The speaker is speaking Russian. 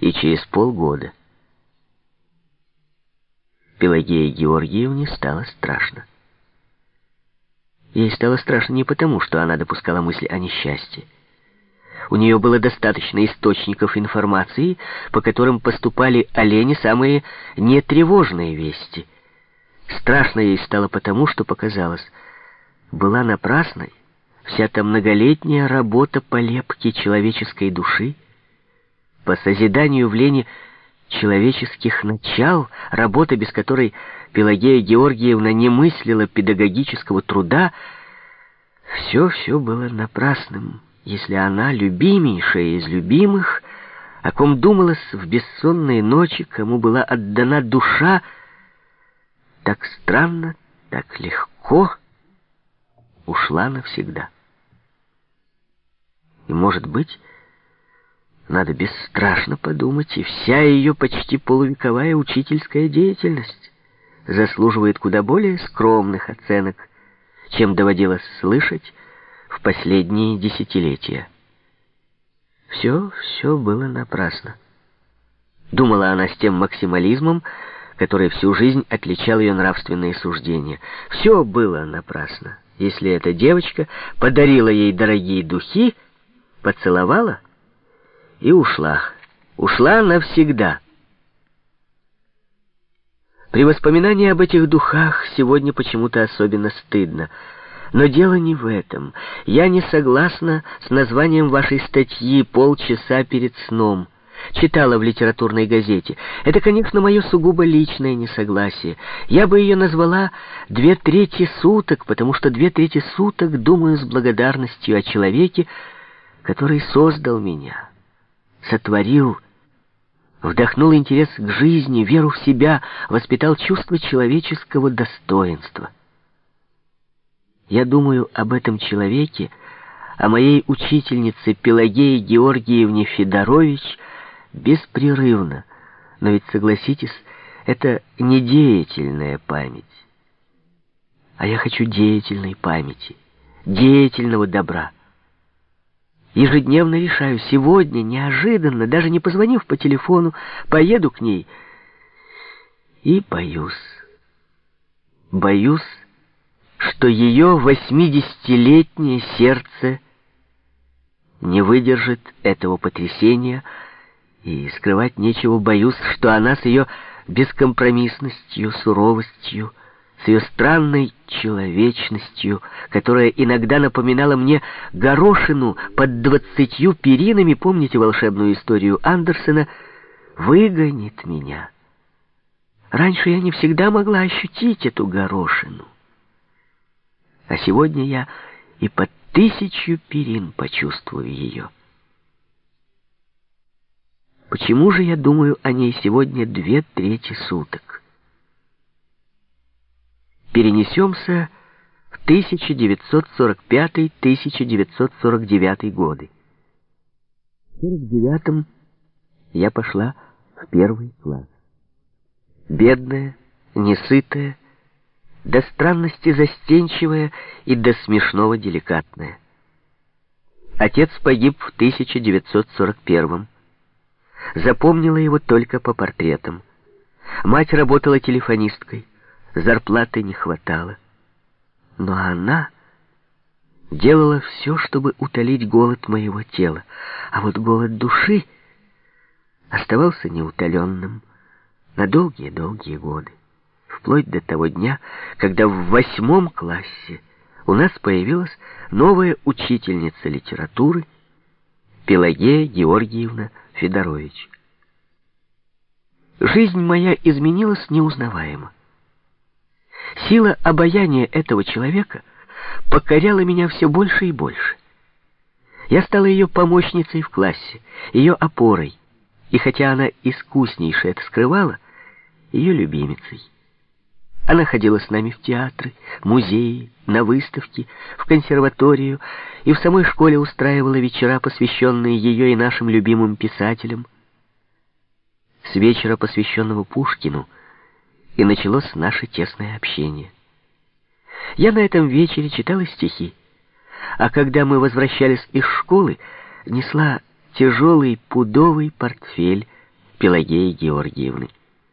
и через полгода. Пелагея Георгиевне стало страшно. Ей стало страшно не потому, что она допускала мысли о несчастье. У нее было достаточно источников информации, по которым поступали олени самые нетревожные вести. Страшно ей стало потому, что показалось, была напрасной вся та многолетняя работа по лепке человеческой души, по созиданию в Лене человеческих начал, работа, без которой Пелагея Георгиевна не мыслила педагогического труда, все-все было напрасным, если она, любименьшая из любимых, о ком думалась в бессонные ночи, кому была отдана душа, так странно, так легко ушла навсегда. И, может быть, надо бесстрашно подумать, и вся ее почти полувековая учительская деятельность заслуживает куда более скромных оценок, чем доводилось слышать в последние десятилетия. Все, все было напрасно. Думала она с тем максимализмом, который всю жизнь отличал ее нравственные суждения. Все было напрасно, если эта девочка подарила ей дорогие духи, поцеловала — и ушла. Ушла навсегда. При воспоминании об этих духах сегодня почему-то особенно стыдно. Но дело не в этом. Я не согласна с названием вашей статьи «Полчаса перед сном». Читала в литературной газете. Это, конечно, мое сугубо личное несогласие. Я бы ее назвала «Две трети суток», потому что две трети суток думаю с благодарностью о человеке, который создал меня сотворил, вдохнул интерес к жизни, веру в себя, воспитал чувство человеческого достоинства. Я думаю об этом человеке, о моей учительнице Пелагее Георгиевне Федорович беспрерывно, но ведь, согласитесь, это не деятельная память. А я хочу деятельной памяти, деятельного добра. Ежедневно решаю, сегодня, неожиданно, даже не позвонив по телефону, поеду к ней и боюсь. Боюсь, что ее восьмидесятилетнее сердце не выдержит этого потрясения, и скрывать нечего, боюсь, что она с ее бескомпромиссностью, суровостью, с ее странной человечностью, которая иногда напоминала мне горошину под двадцатью перинами, помните волшебную историю Андерсена, выгонит меня. Раньше я не всегда могла ощутить эту горошину. А сегодня я и под тысячу перин почувствую ее. Почему же я думаю о ней сегодня две трети суток? Перенесемся в 1945-1949 годы. В 49-м я пошла в первый класс. Бедная, несытая, до странности застенчивая и до смешного деликатная. Отец погиб в 1941-м. Запомнила его только по портретам. Мать работала телефонисткой зарплаты не хватало. Но она делала все, чтобы утолить голод моего тела, а вот голод души оставался неутоленным на долгие-долгие годы, вплоть до того дня, когда в восьмом классе у нас появилась новая учительница литературы Пелагея Георгиевна Федорович. Жизнь моя изменилась неузнаваемо. Сила обаяния этого человека покоряла меня все больше и больше. Я стала ее помощницей в классе, ее опорой, и хотя она искуснейше это скрывала, ее любимицей. Она ходила с нами в театры, музеи, на выставки, в консерваторию и в самой школе устраивала вечера, посвященные ее и нашим любимым писателям. С вечера, посвященного Пушкину, и началось наше тесное общение. Я на этом вечере читала стихи, а когда мы возвращались из школы, несла тяжелый пудовый портфель Пелагеи Георгиевны.